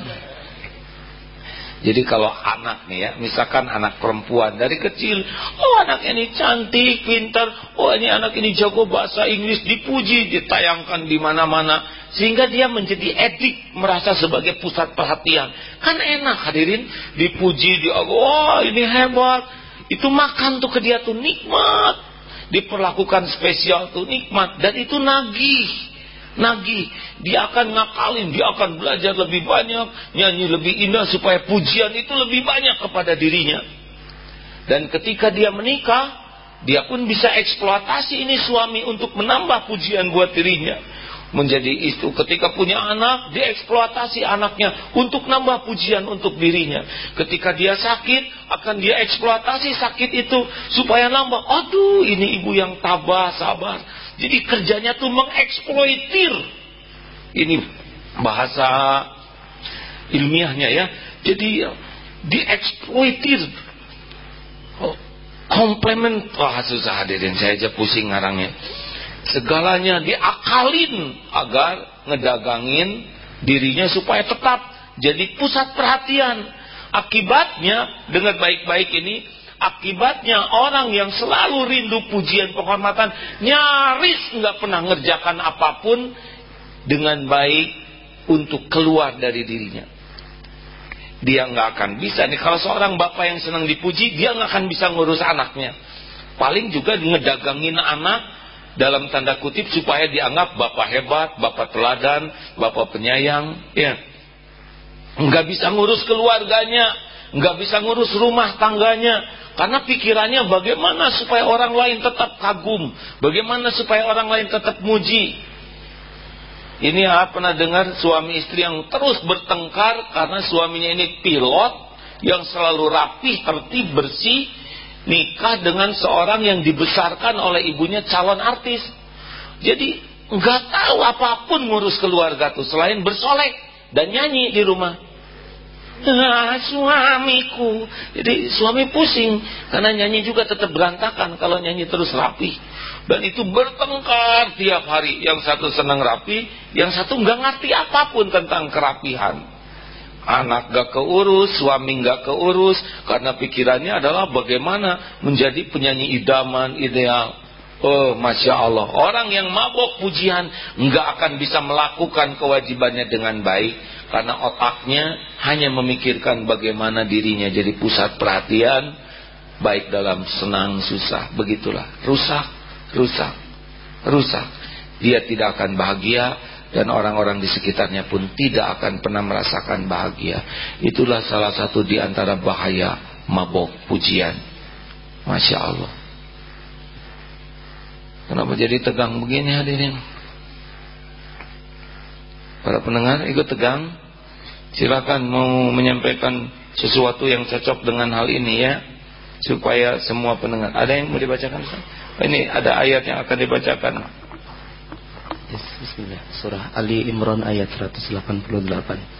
Jadi kalau anak nih ya, misalkan anak perempuan dari kecil, oh anak ini cantik, pintar, oh ini anak ini jago bahasa Inggris, dipuji, ditayangkan di mana-mana, sehingga dia menjadi edik merasa sebagai pusat perhatian. Kan enak hadirin, dipuji, di oh ini hebat, itu makan tuh ke dia tuh nikmat, diperlakukan spesial tuh nikmat, dan itu nagih nagih, dia akan ngakalin, dia akan belajar lebih banyak, nyanyi lebih indah supaya pujian itu lebih banyak kepada dirinya. Dan ketika dia menikah, dia pun bisa eksploitasi ini suami untuk menambah pujian buat dirinya. Menjadi istri ketika punya anak, dieksploitasi anaknya untuk nambah pujian untuk dirinya. Ketika dia sakit, akan dia eksploitasi sakit itu supaya nambah. Aduh, ini ibu yang tabah, sabar jadi kerjanya tuh mengeksploitir. Ini bahasa ilmiahnya ya. Jadi dieksploitir. Oh, komplement. Wah susah hadirin. Saya aja pusing ngarangnya. Segalanya diakalin agar ngedagangin dirinya supaya tetap jadi pusat perhatian. Akibatnya dengan baik-baik ini Akibatnya orang yang selalu rindu pujian penghormatan nyaris nggak pernah ngerjakan apa pun dengan baik untuk keluar dari dirinya. Dia nggak akan bisa nih kalau seorang bapak yang senang dipuji dia nggak akan bisa ngurus anaknya. Paling juga ngedagangin anak dalam tanda kutip supaya dianggap bapak hebat, bapak teladan, bapak penyayang, ya. Nggak bisa ngurus keluarganya, nggak bisa ngurus rumah tangganya, karena pikirannya bagaimana supaya orang lain tetap kagum. Bagaimana supaya orang lain tetap muji. Ini apa pernah dengar suami istri yang terus bertengkar karena suaminya ini pilot yang selalu rapi, tertib, bersih, nikah dengan seorang yang dibesarkan oleh ibunya calon artis. Jadi nggak tahu apa pun ngurus keluarga tuh selain bersolek dan nyanyi di rumah. Nah, suamiku. Jadi suami pusing karena nyanyi juga tetap berantakan kalau nyanyi terus rapi. Dan itu bertengkar tiap hari. Yang satu senang rapi, yang satu nggak ngerti apa pun tentang kerapihan. Anak gak keurus, suami gak keurus karena pikirannya adalah bagaimana menjadi penyanyi idaman ideal. Oh, masya Allah. Orang yang mabok pujian nggak akan bisa melakukan kewajibannya dengan baik karena otaknya hanya memikirkan bagaimana dirinya jadi pusat perhatian baik dalam senang susah. Begitulah. Rusak, rusak, rusak. Dia tidak akan bahagia dan orang-orang di sekitarnya pun tidak akan pernah merasakan bahagia. Itulah salah satu di antara bahaya mabok pujian. Masya Allah. Kenapa jadi tegang begini hadirin? Para pendengar ikut tegang. Silakan mau menyampaikan sesuatu yang cocok dengan hal ini ya. Supaya semua pendengar. Ada yang mau dibacakan? Ini ada ayat yang akan dibacakan. Bismillah. Surah Ali Imran ayat 188.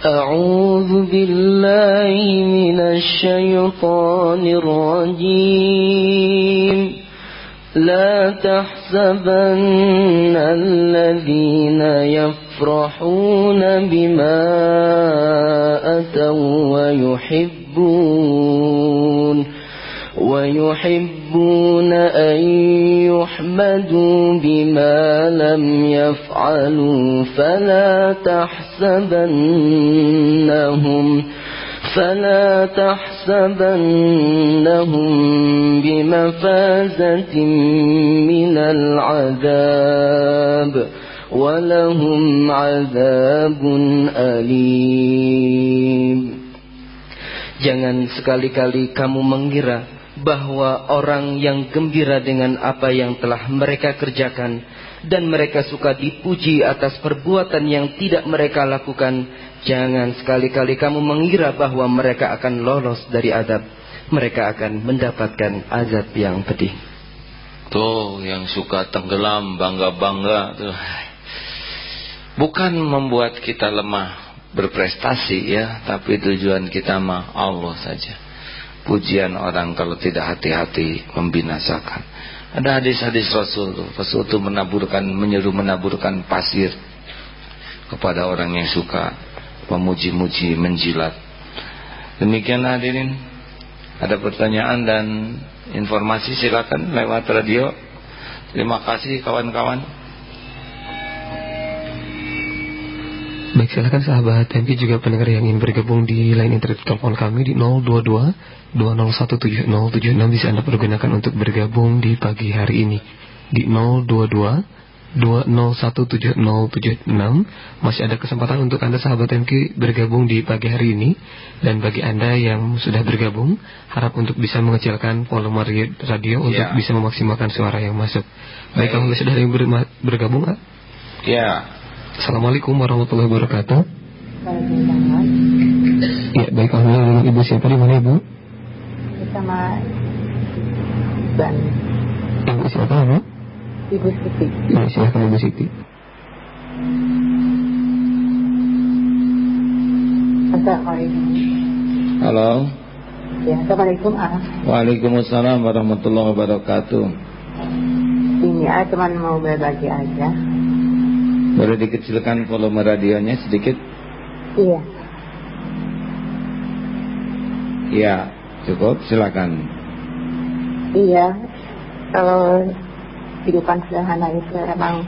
أعوذ بالله من الشيطان الرجيم لا تحسبن الذين يفرحون بما أتوا ويحبون ويحبون أن يحمدوا بما لم يفعلوا فلا تحسبنهم فلا تحسبنهم بمفازة من العذاب ولهم عذاب أليم Jangan sekali-kali kamu mengira bahwa orang yang gembira dengan apa yang telah mereka kerjakan dan mereka suka dipuji atas perbuatan yang tidak mereka lakukan Jangan sekali-kali kamu mengira bahwa mereka akan lolos dari azab. Mereka akan mendapatkan azab yang pedih. Tuh yang suka tenggelam bangga-bangga tuh. Bukan membuat kita lemah berprestasi ya, tapi tujuan kita mah Allah saja. Pujian orang kalau tidak hati-hati membinasakan. Ada hadis-hadis Rasul. Rasul itu menaburkan menyuruh menaburkan pasir kepada orang yang suka memuji-muji menjilat demikian hadirin ada pertanyaan dan informasi silakan lewat radio terima kasih kawan-kawan Baik silakan sahabat MP juga pendengar yang ingin bergabung di line internet telepon kami di 022 2017076 bisa Anda pergunakan untuk bergabung di pagi hari ini. Di 022 2017076 Masih ada kesempatan untuk Anda sahabat MQ bergabung di pagi hari ini. Dan bagi Anda yang sudah bergabung Harap untuk bisa mengecilkan volume radio Untuk ya. bisa memaksimalkan suara yang masuk. Baik, kalau sudah ada yang ber bergabung Kak? Ya. Assalamualaikum warahmatullahi wabarakatuh. Ya baik, kalau Ibu. Siapa di mana Ibu? Bersama Ban Ibu siapa Ibu? Ibu Siti. Ya, silahkan Ibu Siti. Assalamualaikum. Halo. Ya, Assalamualaikum. Ah. Waalaikumsalam warahmatullahi wabarakatuh. Ini ah, cuma mau berbagi aja. Boleh dikecilkan volume radionya sedikit? Iya. Iya, cukup. Silakan. Iya. Kalau kehidupan sederhana itu emang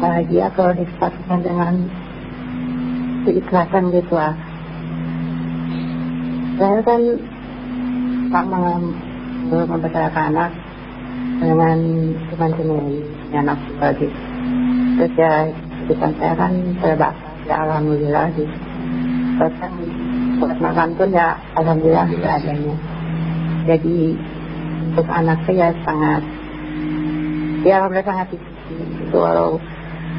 bahagia kalau disatukan dengan keikhlasan gitu ah. Saya kan tak membesarkan anak dengan cuman sendiri anak juga gitu. Terus ya kehidupan saya kan serba ya alhamdulillah gitu. Terus kan buat makan pun ya alhamdulillah adanya. Jadi untuk anak saya sangat ya alhamdulillah sangat itu walau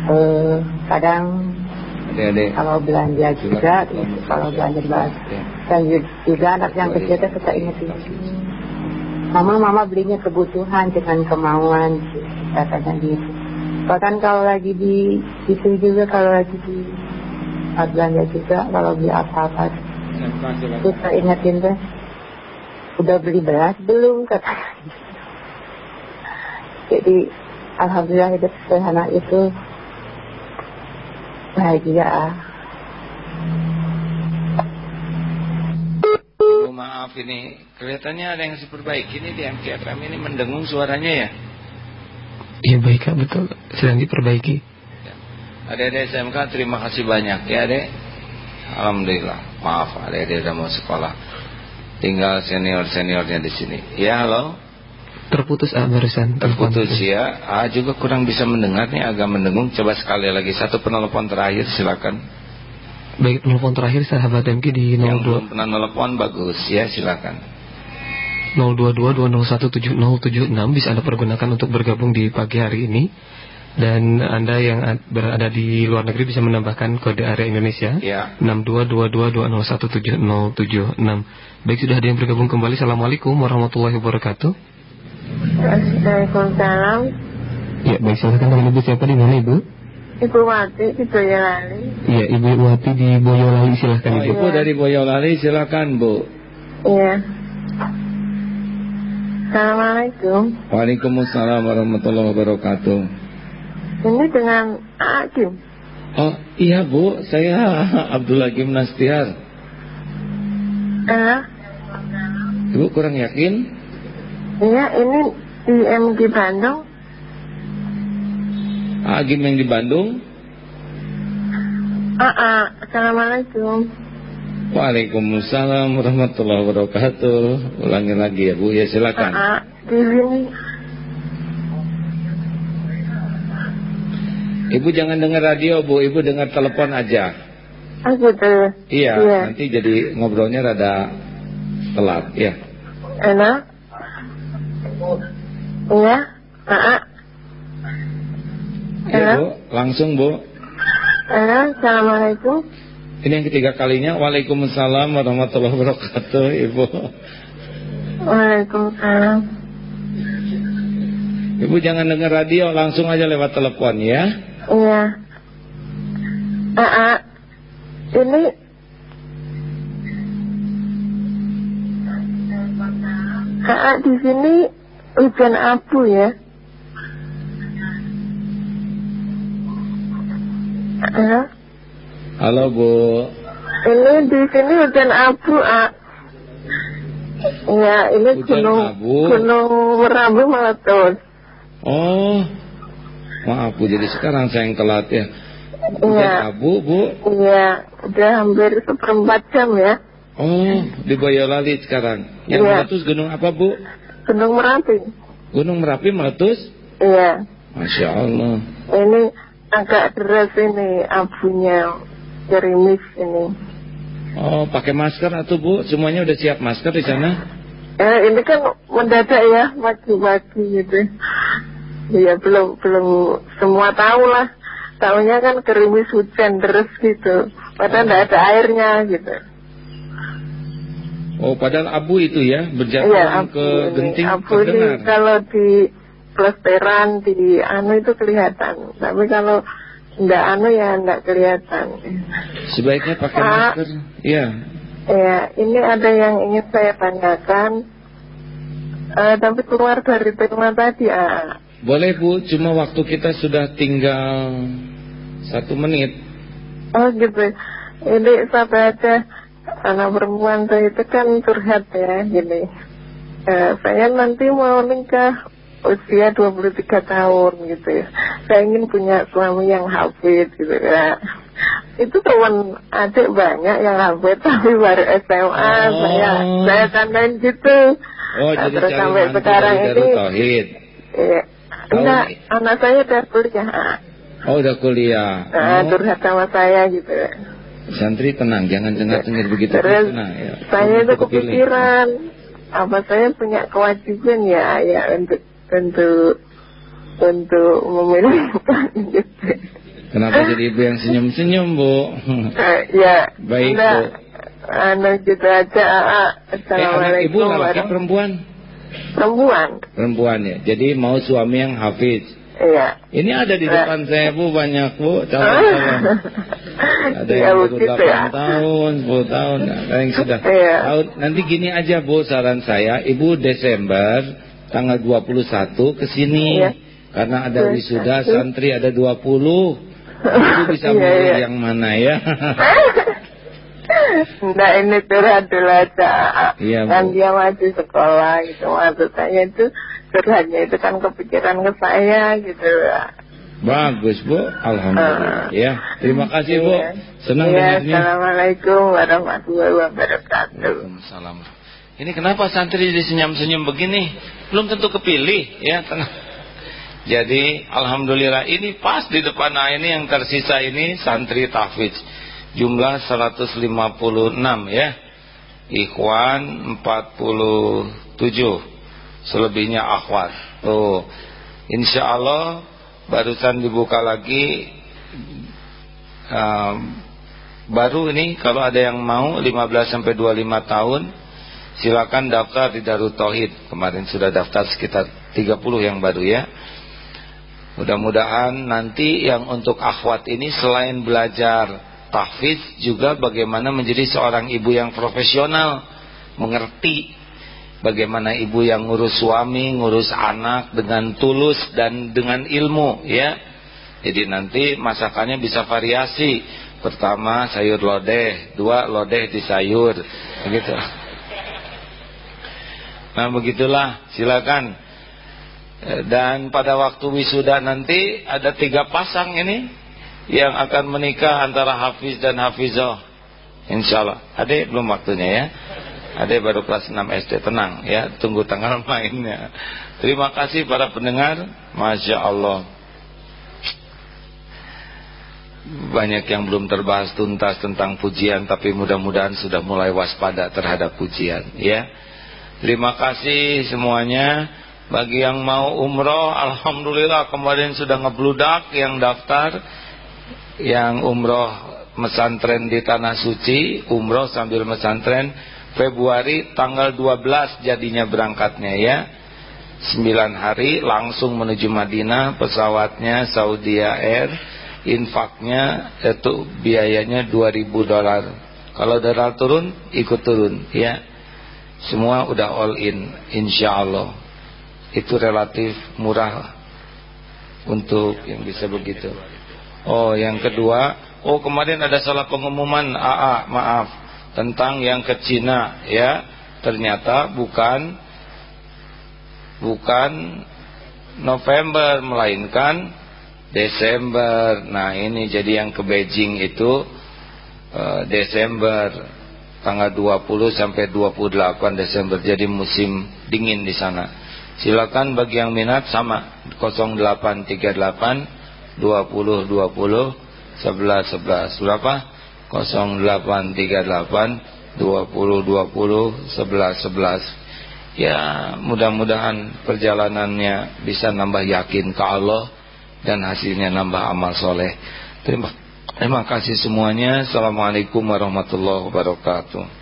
eh, kadang Adik -adik. kalau belanja juga gitu, kalau belanja bahas ya. dan juga anak yang kecil itu suka ingat ini. Mama mama belinya kebutuhan dengan kemauan katanya gitu bahkan kalau lagi di itu juga kalau lagi di belanja juga kalau beli apa-apa saya ingetin deh udah beli beras belum? kata jadi alhamdulillah hidup sederhana itu bahagia. Ibu maaf ini. Kelihatannya ada yang diperbaiki ini di MKFM ini. Mendengung suaranya ya? Iya baik kak. Betul. Sedang diperbaiki. Adik-adik SMK terima kasih banyak ya adek Alhamdulillah maaf adik-adik udah mau sekolah. Tinggal senior-seniornya di sini. Ya halo? Terputus ah barusan. Terputus ya. Ah juga kurang bisa mendengar nih agak mendengung. Coba sekali lagi satu penelpon terakhir silakan. Baik telepon terakhir sahabat MK di yang 02 belum pernah nelpon bagus. Ya silakan. 02220717076 bisa Anda pergunakan untuk bergabung di pagi hari ini dan Anda yang ad- berada di luar negeri bisa menambahkan kode area Indonesia. Ya. 622220717076 baik sudah ada yang bergabung kembali. Assalamualaikum warahmatullahi wabarakatuh. Waalaikumsalam ya baik silakan dengan ibu siapa di mana ibu? Ibu Wati di Boyolali. Iya ibu Wati di Boyolali. Silahkan oh, ibu. Ibu dari Boyolali silakan bu. Iya Assalamualaikum. Waalaikumsalam warahmatullahi wabarakatuh Ini dengan Akim oh iya bu. Saya (laughs) Abdul Hakim Nastiar. Eh, ibu kurang yakin? Iya ini di MG Bandung. Agim yang di Bandung? Ah, ah, Assalamualaikum. Waalaikumsalam warahmatullahi wabarakatuh. Ulangi lagi ya Bu, ya Ah, silakan. ah, di sini Ibu jangan dengar radio Bu, Ibu dengar telepon aja. Oh gitu Iya, Iya. nanti jadi ngobrolnya rada telat ya. Enak Iya ah. Iya? Bu, langsung Bu. Halo, Assalamualaikum Ini yang ketiga kalinya. Waalaikumsalam warahmatullahi wabarakatuh, Ibu. Waalaikumsalam Ibu jangan dengar radio, langsung aja lewat telepon ya. Iya Ah, ah. Ini Ah, ah, di sini hujan abu ya Halo? Halo Bu. Ini di sini hujan abu, ah. Ya, ini Hujan gunung abu? gunung Merabu meletus. Oh, maaf Bu, jadi sekarang saya yang telat ya. Iya, abu Bu. iya, udah hampir seperempat jam ya. Oh, di Boyolali sekarang. Yang Iya. meletus gunung apa Bu? Gunung Merapi. Gunung Merapi meletus? Iya, Masya Allah. ini agak deras ini abunya, gerimis ini. Oh, pakai masker atau Bu? Semuanya udah siap masker di sana? Eh, ini kan mendadak ya, pagi-pagi gitu. Iya, belum belum semua tahu lah. Tahunya kan gerimis hujan terus gitu. Padahal nggak ada airnya gitu. Oh, padahal abu itu ya, Iya, berjatuhan abu ke ini. genting Abu ini kalau di plesteran di anu itu kelihatan. Tapi kalau nggak anu ya nggak kelihatan. Sebaiknya pakai Pak. masker. Iya. Ya, ini ada yang ingin saya tanyakan. Eh, tapi keluar dari tema tadi, ah. Boleh Bu, cuma waktu kita sudah tinggal satu menit. Oh gitu. Ini sampai aja anak perempuan saya itu kan curhat ya gini. Eh, saya nanti mau nikah usia 23 tahun gitu ya. Saya ingin punya suami yang hafid gitu ya. Itu teman adik banyak yang hafid (laughs) tapi baru SMA Oh. saya saya tandain gitu. Oh, Nah, jadi terus sampai sekarang ini. Iya. Enggak, anak saya udah kuliah. Oh, udah kuliah. Nah, Oh, curhat sama saya gitu. santri tenang, jangan dengar-dengar begitu Terus tenang ya. saya itu kepikiran apa saya punya kewajiban ya ya untuk untuk untuk memilih (laughs) gitu. Kenapa jadi ibu yang senyum-senyum, Bu? Eh, ya (laughs) Baik, enggak, Bu. anu gitu aja ah, Eh, anak assalamualaikum ibu laki perempuan? Perempuan Perempuan ya. Jadi mau suami yang hafiz. Iya. Ini ada di depan saya Bu banyak Bu calon-calon. Ada (laughs) yang baru begitu 8 ya. tahun, 10 tahun, ada yang sudah Iya. Nanti gini aja Bu saran saya, Ibu Desember tanggal 21 ke sini. Iya. Karena ada Iya. wisuda santri ada 20. Ibu bisa Iya, milih iya. yang mana ya? Nah ini curhat dulu aja Iya, Kan Bu. dia masih sekolah gitu Maksud saya itu Curhatnya itu kan kepikiran ke saya gitu Bagus Bu, alhamdulillah. Ah. Ya, terima kasih Bu. Iya. Senang Iya, dengarnya. Assalamualaikum warahmatullahi wabarakatuh Waalaikumsalam. Ini kenapa santri disenyum-senyum begini? Belum tentu kepilih, ya tenang. (laughs) Jadi alhamdulillah ini pas di depan ini yang tersisa ini santri tahfidz. Jumlah 156 ya. Ikhwan 47. Selebihnya akhwat. Tuh. Insya Allah barusan dibuka lagi um, baru ini kalau ada yang mau 15 sampai 25 tahun silakan daftar di Darut Tauhid. Kemarin sudah daftar sekitar 30 yang baru ya. Mudah-mudahan nanti yang untuk akhwat ini selain belajar tahfidz juga bagaimana menjadi seorang ibu yang profesional, mengerti bagaimana ibu yang ngurus suami, ngurus anak dengan tulus dan dengan ilmu ya. Jadi nanti masakannya bisa variasi. Pertama sayur lodeh, dua lodeh di sayur, begitu. Nah begitulah, silakan. Eh, Dan pada waktu wisuda nanti ada tiga pasang ini yang akan menikah antara Hafiz dan Hafizah. Insya Allah. Adek belum waktunya ya. Adek baru kelas 6 SD. Tenang ya. Tunggu tanggal (laughs) mainnya. Terima kasih para pendengar. Masya Allah. Banyak yang belum terbahas tuntas tentang pujian. Tapi mudah-mudahan sudah mulai waspada terhadap pujian. Ya. Terima kasih semuanya. Bagi yang mau umroh, Alhamdulillah kemarin sudah ngebludak yang daftar. Yang umroh mesantren di Tanah Suci, umroh sambil mesantren. Februari tanggal 12 jadinya berangkatnya ya. 9 hari langsung menuju Madinah, pesawatnya Saudi Air, infaknya itu biayanya 2000 dolar. Kalau dolar turun, ikut turun ya. Semua udah all in, insya Allah itu relatif murah untuk yang bisa begitu. Oh, yang kedua, oh kemarin ada salah pengumuman AA, maaf, tentang yang ke Cina ya. Ternyata bukan bukan November melainkan Desember. Nah, ini jadi yang ke Beijing itu eh, Desember tanggal 20 sampai 28 Desember. Jadi musim dingin di sana. Silakan bagi yang minat sama 0838 20 20 11 11 berapa? 0838 20 20 11 11 Ya mudah-mudahan perjalanannya bisa nambah yakin ke Allah dan hasilnya nambah amal soleh. Terima, terima kasih semuanya. Assalamualaikum warahmatullahi wabarakatuh.